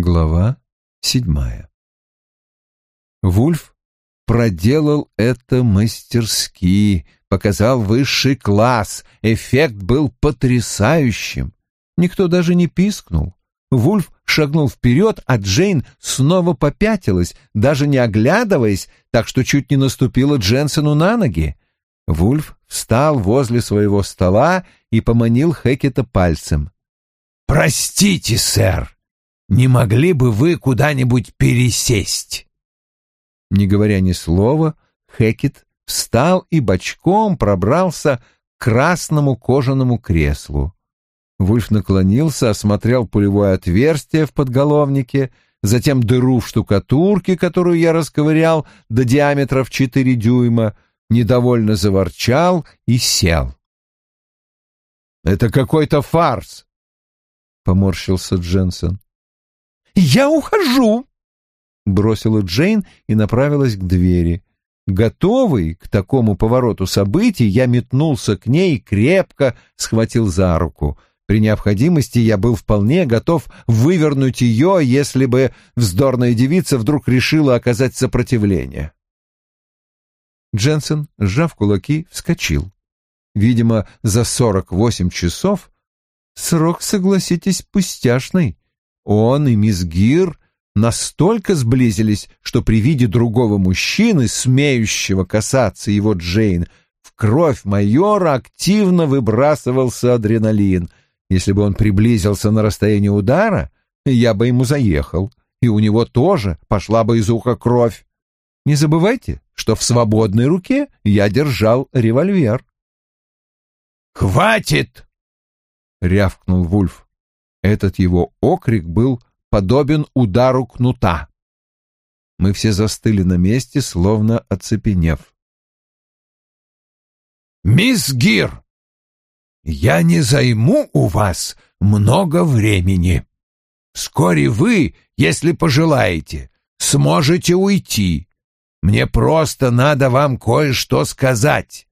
Глава седьмая Вульф проделал это мастерски, показал высший класс, эффект был потрясающим. Никто даже не пискнул. Вульф шагнул вперед, а Джейн снова попятилась, даже не оглядываясь, так что чуть не наступила Дженсену на ноги. Вульф встал возле своего стола и поманил Хекета пальцем. «Простите, сэр, не могли бы вы куда-нибудь пересесть?» Не говоря ни слова, Хекет встал и бочком пробрался к красному кожаному креслу. Вульф наклонился, осмотрел пулевое отверстие в подголовнике, затем дыру в штукатурке, которую я расковырял до диаметра в четыре дюйма, недовольно заворчал и сел. «Это какой-то фарс!» — поморщился Дженсен. «Я ухожу!» — бросила Джейн и направилась к двери. Готовый к такому повороту событий, я метнулся к ней и крепко схватил за руку. При необходимости я был вполне готов вывернуть ее, если бы вздорная девица вдруг решила оказать сопротивление. Дженсен, сжав кулаки, вскочил. Видимо, за сорок восемь часов срок, согласитесь, пустяшный. Он и мисс Гир настолько сблизились, что при виде другого мужчины, смеющего касаться его Джейн, в кровь майора активно выбрасывался адреналин — если бы он приблизился на расстояние удара, я бы ему заехал, и у него тоже пошла бы из уха кровь. Не забывайте, что в свободной руке я держал револьвер. «Хватит!» — рявкнул Вульф. Этот его окрик был подобен удару кнута. Мы все застыли на месте, словно оцепенев. «Мисс Гир!» я не займу у вас много времени. Вскоре вы, если пожелаете, сможете уйти. Мне просто надо вам кое-что сказать.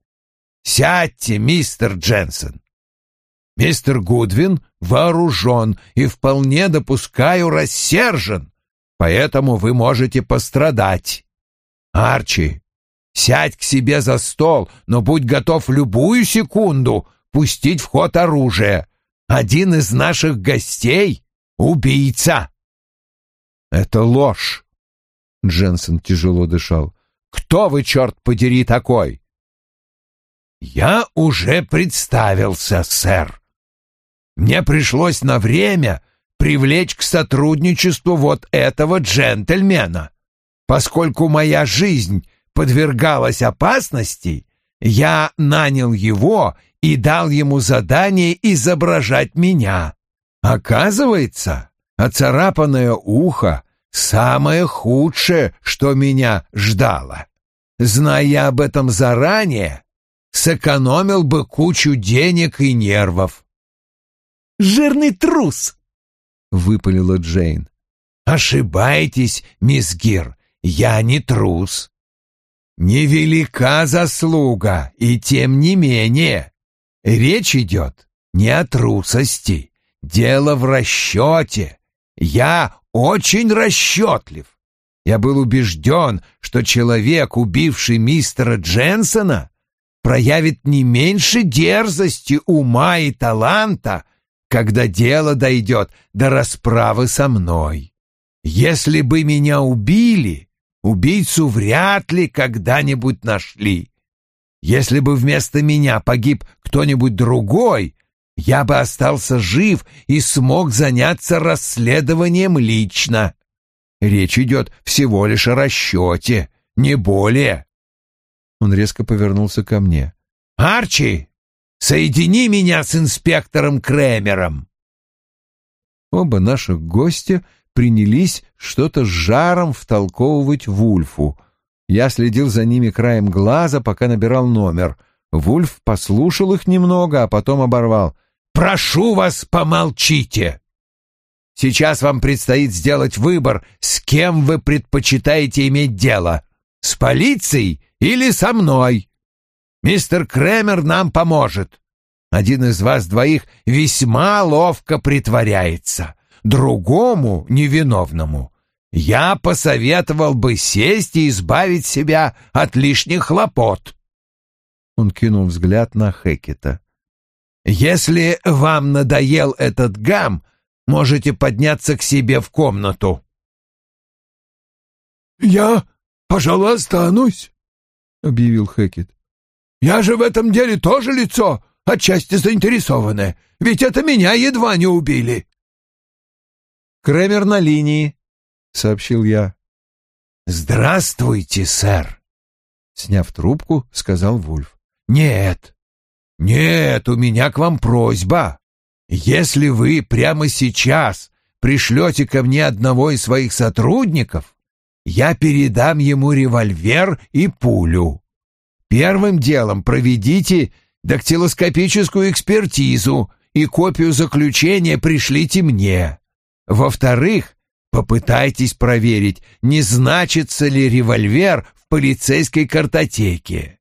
Сядьте, мистер Дженсен. Мистер Гудвин вооружен и вполне допускаю рассержен, поэтому вы можете пострадать. Арчи, сядь к себе за стол, но будь готов любую секунду пустить в ход оружие. Один из наших гостей — убийца. Это ложь. Дженсен тяжело дышал. Кто вы, черт подери, такой? Я уже представился, сэр. Мне пришлось на время привлечь к сотрудничеству вот этого джентльмена. Поскольку моя жизнь подвергалась опасности, я нанял его и дал ему задание изображать меня. Оказывается, оцарапанное ухо — самое худшее, что меня ждало. Зная об этом заранее, сэкономил бы кучу денег и нервов. «Жирный трус!» — выпалила Джейн. «Ошибаетесь, мисс Гир, я не трус. Невелика заслуга, и тем не менее Речь идет не о трусости, дело в расчете. Я очень расчетлив. Я был убежден, что человек, убивший мистера Дженсона, проявит не меньше дерзости, ума и таланта, когда дело дойдет до расправы со мной. Если бы меня убили, убийцу вряд ли когда-нибудь нашли. Если бы вместо меня погиб кто-нибудь другой, я бы остался жив и смог заняться расследованием лично. Речь идет всего лишь о расчете, не более. Он резко повернулся ко мне. «Арчи, соедини меня с инспектором Кремером!» Оба наших гостя принялись что-то с жаром втолковывать Вульфу, я следил за ними краем глаза, пока набирал номер. Вульф послушал их немного, а потом оборвал. «Прошу вас, помолчите! Сейчас вам предстоит сделать выбор, с кем вы предпочитаете иметь дело. С полицией или со мной? Мистер Кремер нам поможет. Один из вас двоих весьма ловко притворяется, другому невиновному я посоветовал бы сесть и избавить себя от лишних хлопот. Он кинул взгляд на Хекета. Если вам надоел этот гам, можете подняться к себе в комнату. Я, пожалуй, останусь, объявил Хекет. Я же в этом деле тоже лицо, отчасти заинтересованное, ведь это меня едва не убили. Кремер на линии, сообщил я. Здравствуйте, сэр, сняв трубку, сказал Вульф. Нет. Нет, у меня к вам просьба. Если вы прямо сейчас пришлете ко мне одного из своих сотрудников, я передам ему револьвер и пулю. Первым делом проведите дактилоскопическую экспертизу и копию заключения пришлите мне. Во-вторых, попытайтесь проверить, не значится ли револьвер в полицейской картотеке.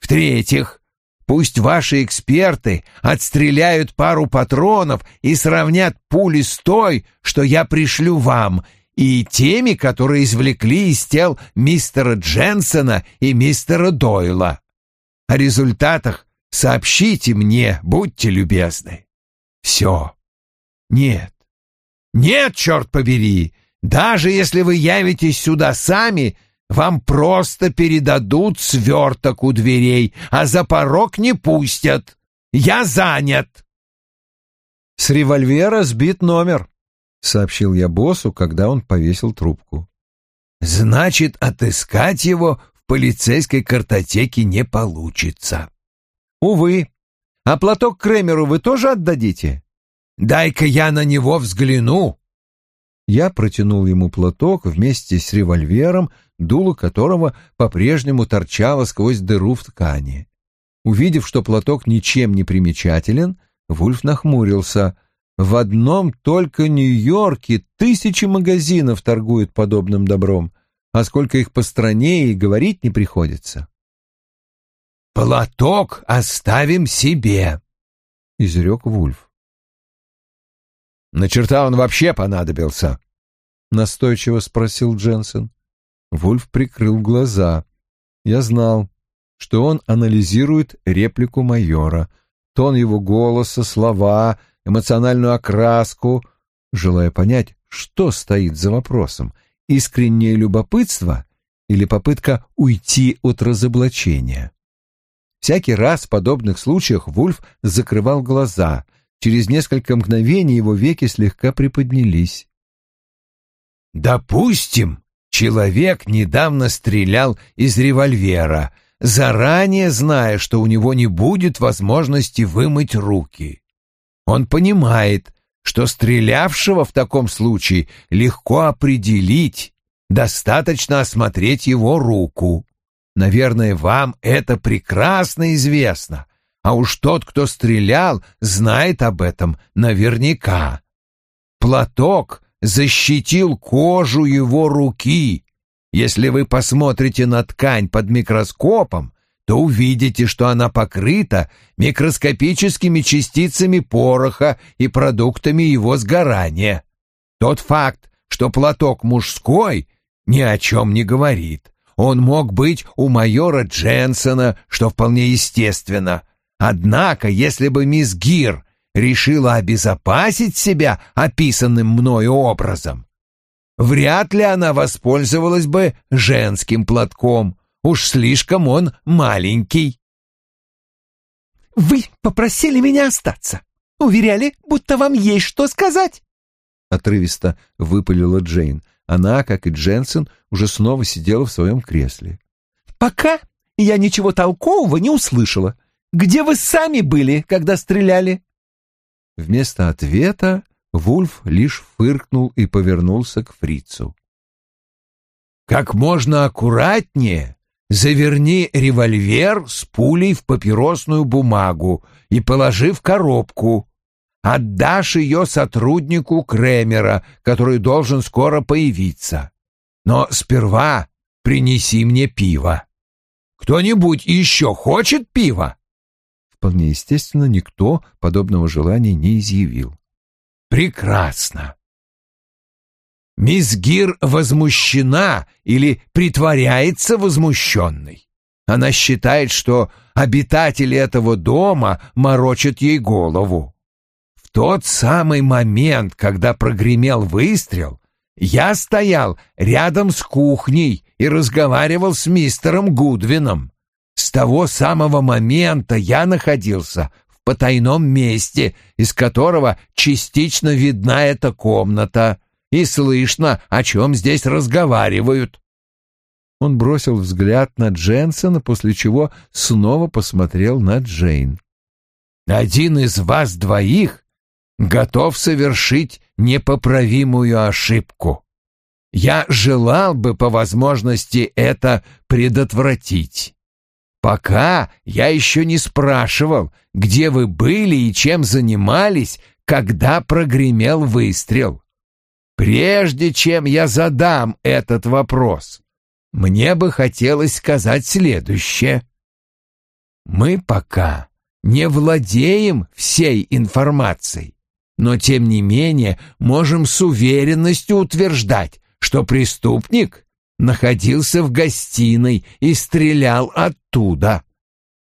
В-третьих, пусть ваши эксперты отстреляют пару патронов и сравнят пули с той, что я пришлю вам, и теми, которые извлекли из тел мистера Дженсона и мистера Дойла. О результатах сообщите мне, будьте любезны. Все. Нет. Нет, черт побери! Даже если вы явитесь сюда сами, вам просто передадут сверток у дверей, а за порог не пустят. Я занят. С револьвера сбит номер, — сообщил я боссу, когда он повесил трубку. «Значит, отыскать его в полицейской картотеке не получится». «Увы. А платок Кремеру вы тоже отдадите?» «Дай-ка я на него взгляну». Я протянул ему платок вместе с револьвером, дуло которого по-прежнему торчало сквозь дыру в ткани. Увидев, что платок ничем не примечателен, Вульф нахмурился. В одном только Нью-Йорке тысячи магазинов торгуют подобным добром, а сколько их по стране и говорить не приходится. «Платок оставим себе», — изрек Вульф. «На черта он вообще понадобился?» — настойчиво спросил Дженсен. Вульф прикрыл глаза. Я знал, что он анализирует реплику майора, тон его голоса, слова — эмоциональную окраску, желая понять, что стоит за вопросом, искреннее любопытство или попытка уйти от разоблачения. Всякий раз в подобных случаях Вульф закрывал глаза. Через несколько мгновений его веки слегка приподнялись. «Допустим, человек недавно стрелял из револьвера, заранее зная, что у него не будет возможности вымыть руки. Он понимает, что стрелявшего в таком случае легко определить, достаточно осмотреть его руку. Наверное, вам это прекрасно известно, а уж тот, кто стрелял, знает об этом наверняка. Платок защитил кожу его руки. Если вы посмотрите на ткань под микроскопом, то увидите, что она покрыта микроскопическими частицами пороха и продуктами его сгорания. Тот факт, что платок мужской, ни о чем не говорит. Он мог быть у майора Дженсона, что вполне естественно. Однако, если бы мисс Гир решила обезопасить себя описанным мною образом, вряд ли она воспользовалась бы женским платком — Уж слишком он маленький. «Вы попросили меня остаться. Уверяли, будто вам есть что сказать». Отрывисто выпалила Джейн. Она, как и Дженсен, уже снова сидела в своем кресле. «Пока я ничего толкового не услышала. Где вы сами были, когда стреляли?» Вместо ответа Вульф лишь фыркнул и повернулся к фрицу. «Как можно аккуратнее заверни револьвер с пулей в папиросную бумагу и положи в коробку. Отдашь ее сотруднику Кремера, который должен скоро появиться. Но сперва принеси мне пиво. Кто-нибудь еще хочет пива? Вполне естественно, никто подобного желания не изъявил. Прекрасно. Мисс Гир возмущена или притворяется возмущенной. Она считает, что обитатели этого дома морочат ей голову. В тот самый момент, когда прогремел выстрел, я стоял рядом с кухней и разговаривал с мистером Гудвином. С того самого момента я находился в потайном месте, из которого частично видна эта комната, и слышно, о чем здесь разговаривают. Он бросил взгляд на Дженсона, после чего снова посмотрел на Джейн. «Один из вас двоих готов совершить непоправимую ошибку. Я желал бы по возможности это предотвратить. Пока я еще не спрашивал, где вы были и чем занимались, когда прогремел выстрел. Прежде чем я задам этот вопрос, мне бы хотелось сказать следующее. Мы пока не владеем всей информацией, но тем не менее можем с уверенностью утверждать, что преступник находился в гостиной и стрелял оттуда.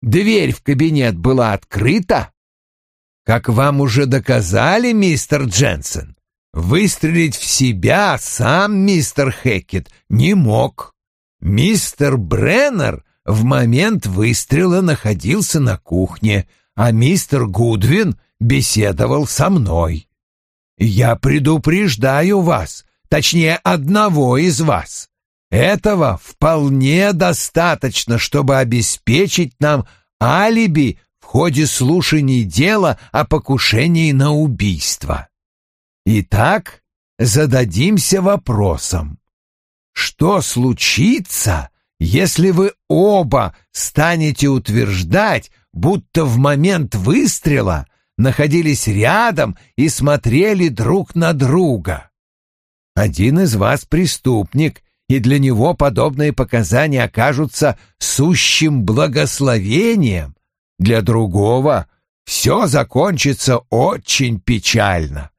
Дверь в кабинет была открыта. Как вам уже доказали, мистер Дженсен, Выстрелить в себя сам мистер Хекет не мог. Мистер Бреннер в момент выстрела находился на кухне, а мистер Гудвин беседовал со мной. Я предупреждаю вас, точнее одного из вас. Этого вполне достаточно, чтобы обеспечить нам алиби в ходе слушаний дела о покушении на убийство. Итак, зададимся вопросом. Что случится, если вы оба станете утверждать, будто в момент выстрела находились рядом и смотрели друг на друга? Один из вас преступник, и для него подобные показания окажутся сущим благословением, для другого все закончится очень печально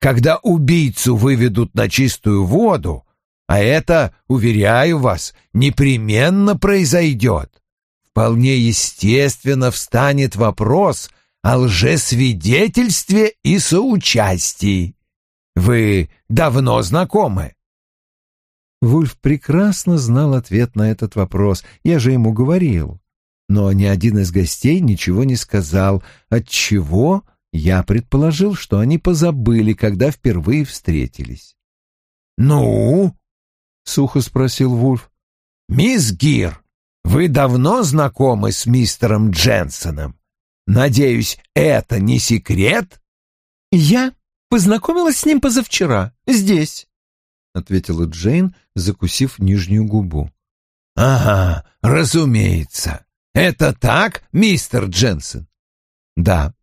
когда убийцу выведут на чистую воду, а это, уверяю вас, непременно произойдет, вполне естественно встанет вопрос о лжесвидетельстве и соучастии. Вы давно знакомы? Вульф прекрасно знал ответ на этот вопрос, я же ему говорил. Но ни один из гостей ничего не сказал, отчего я предположил, что они позабыли, когда впервые встретились. «Ну?» — сухо спросил Вульф. «Мисс Гир, вы давно знакомы с мистером Дженсоном? Надеюсь, это не секрет?» «Я познакомилась с ним позавчера, здесь», — ответила Джейн, закусив нижнюю губу. «Ага, разумеется. Это так, мистер Дженсон?» «Да»,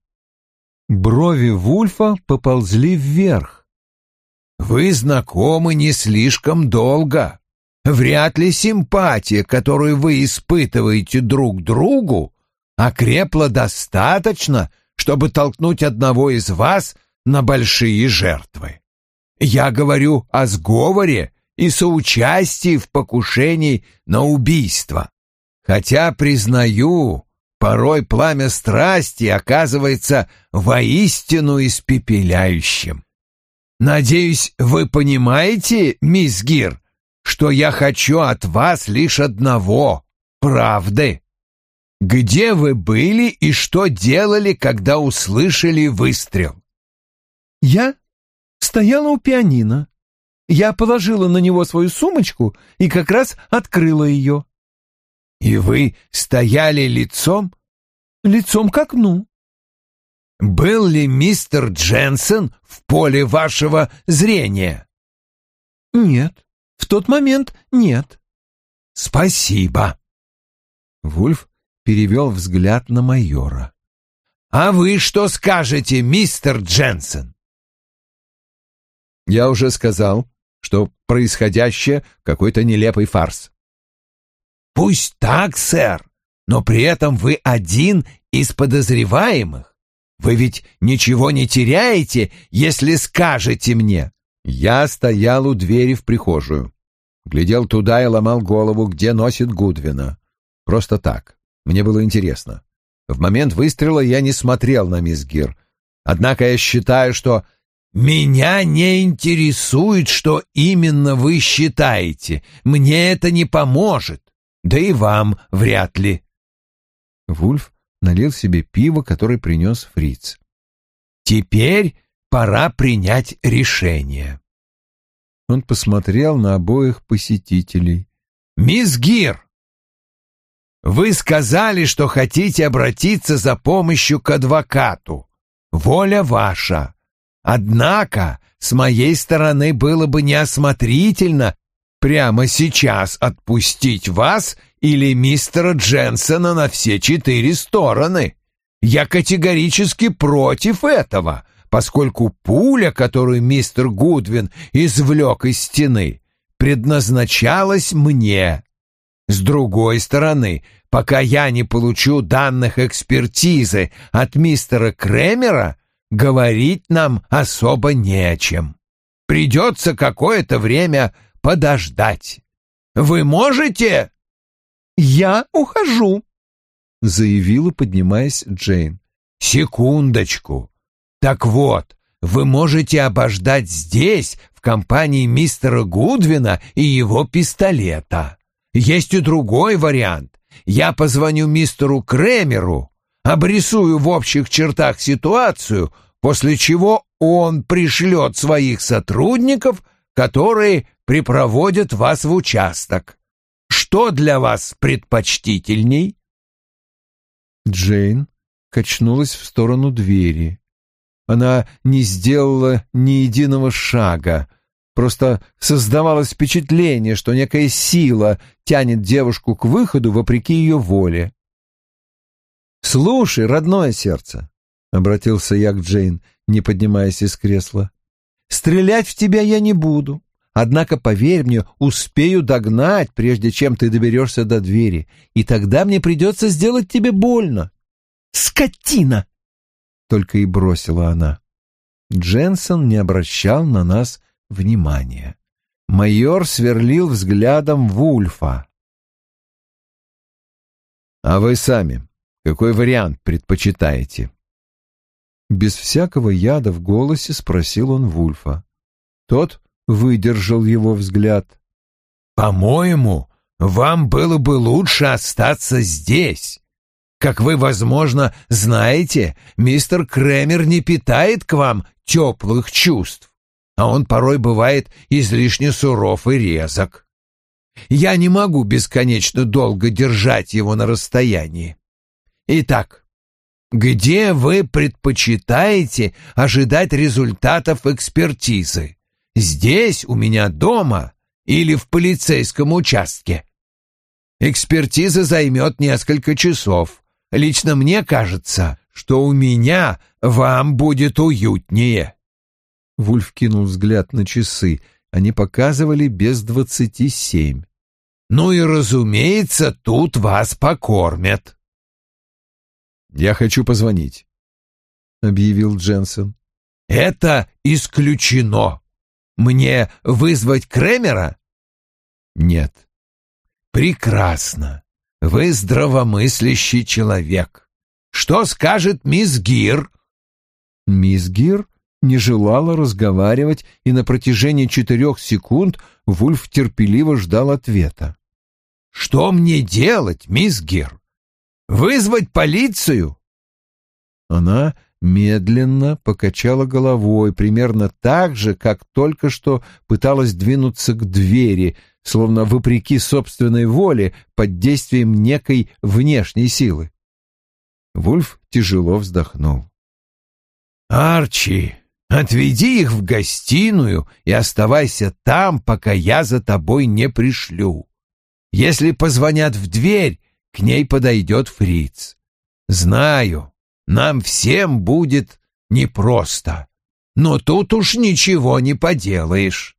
Брови Вульфа поползли вверх. «Вы знакомы не слишком долго. Вряд ли симпатия, которую вы испытываете друг другу, окрепла достаточно, чтобы толкнуть одного из вас на большие жертвы. Я говорю о сговоре и соучастии в покушении на убийство. Хотя, признаю, порой пламя страсти оказывается воистину испепеляющим. Надеюсь, вы понимаете, мисс Гир, что я хочу от вас лишь одного — правды. Где вы были и что делали, когда услышали выстрел? Я стояла у пианино. Я положила на него свою сумочку и как раз открыла ее. «И вы стояли лицом?» «Лицом к окну». «Был ли мистер Дженсен в поле вашего зрения?» «Нет, в тот момент нет». «Спасибо». Вульф перевел взгляд на майора. «А вы что скажете, мистер Дженсен?» «Я уже сказал, что происходящее — какой-то нелепый фарс. Пусть так, сэр, но при этом вы один из подозреваемых. Вы ведь ничего не теряете, если скажете мне, Я стоял у двери в прихожую. Глядел туда и ломал голову, где носит Гудвина. Просто так. Мне было интересно. В момент выстрела я не смотрел на мисс Гир. Однако я считаю, что «Меня не интересует, что именно вы считаете. Мне это не поможет. Да и вам вряд ли». Вульф налил себе пиво, которое принес фриц. «Теперь пора принять решение». Он посмотрел на обоих посетителей. «Мисс Гир, вы сказали, что хотите обратиться за помощью к адвокату. Воля ваша. Однако с моей стороны было бы неосмотрительно прямо сейчас отпустить вас или мистера Дженсона на все четыре стороны. Я категорически против этого, поскольку пуля, которую мистер Гудвин извлек из стены, предназначалась мне. С другой стороны, пока я не получу данных экспертизы от мистера Кремера, говорить нам особо не о чем. Придется какое-то время подождать. Вы можете?» «Я ухожу», — заявила, поднимаясь Джейн. «Секундочку. Так вот, вы можете обождать здесь, в компании мистера Гудвина и его пистолета. Есть и другой вариант. Я позвоню мистеру Кремеру, обрисую в общих чертах ситуацию, после чего он пришлет своих сотрудников, которые припроводят вас в участок. Что для вас предпочтительней?» Джейн качнулась в сторону двери. Она не сделала ни единого шага, просто создавалось впечатление, что некая сила тянет девушку к выходу вопреки ее воле. «Слушай, родное сердце, обратился я к Джейн, не поднимаясь из кресла. Стрелять в тебя я не буду. Однако, поверь мне, успею догнать, прежде чем ты доберешься до двери, и тогда мне придется сделать тебе больно. Скотина! Только и бросила она. Дженсон не обращал на нас внимания. Майор сверлил взглядом Вульфа. «А вы сами какой вариант предпочитаете?» Без всякого яда в голосе спросил он Вульфа. Тот выдержал его взгляд. «По-моему, вам было бы лучше остаться здесь. Как вы, возможно, знаете, мистер Кремер не питает к вам теплых чувств, а он порой бывает излишне суров и резок. Я не могу бесконечно долго держать его на расстоянии. Итак, где вы предпочитаете ожидать результатов экспертизы? Здесь, у меня дома или в полицейском участке? Экспертиза займет несколько часов. Лично мне кажется, что у меня вам будет уютнее. Вульф кинул взгляд на часы. Они показывали без двадцати семь. Ну и, разумеется, тут вас покормят. «Я хочу позвонить», — объявил Дженсен. «Это исключено. Мне вызвать Кремера?» «Нет». «Прекрасно. Вы здравомыслящий человек. Что скажет мисс Гир?» Мисс Гир не желала разговаривать, и на протяжении четырех секунд Вульф терпеливо ждал ответа. «Что мне делать, мисс Гир? Вызвать полицию?» Она медленно покачала головой, примерно так же, как только что пыталась двинуться к двери, словно вопреки собственной воле под действием некой внешней силы. Вульф тяжело вздохнул. «Арчи, отведи их в гостиную и оставайся там, пока я за тобой не пришлю. Если позвонят в дверь, к ней подойдет фриц. Знаю, нам всем будет непросто, но тут уж ничего не поделаешь.